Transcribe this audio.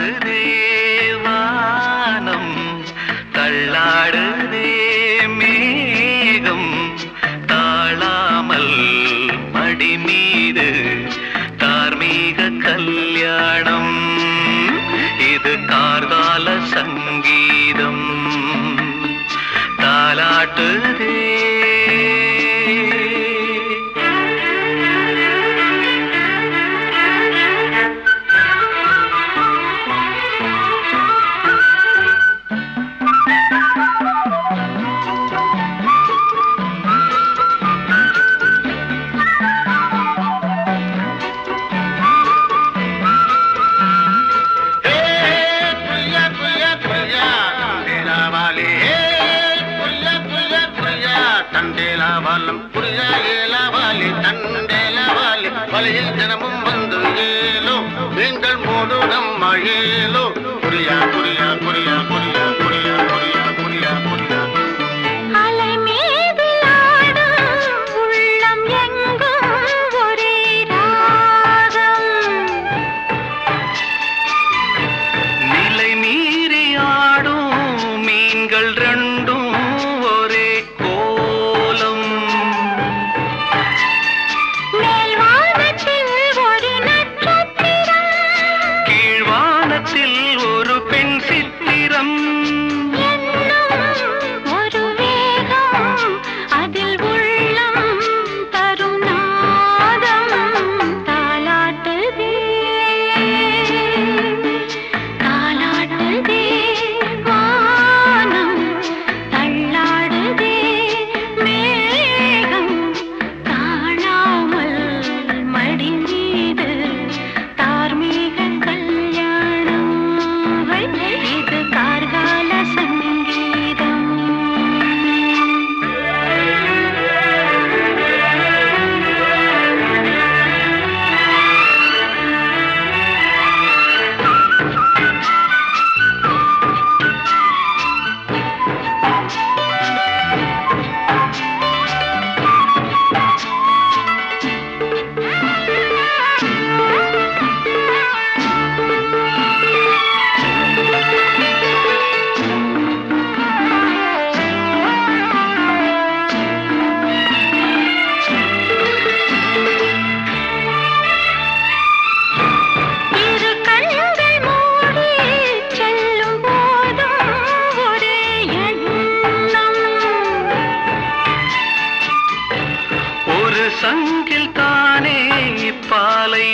தள்ளாடுதே வானம் தள்ளாடுதே மேகம். தாழாமல் மடி மீது தார்மீக கல்யாணம். இது கார்கால சங்கீதம். தாலாட்டுதே மனம் சங்கில் தானே பாலை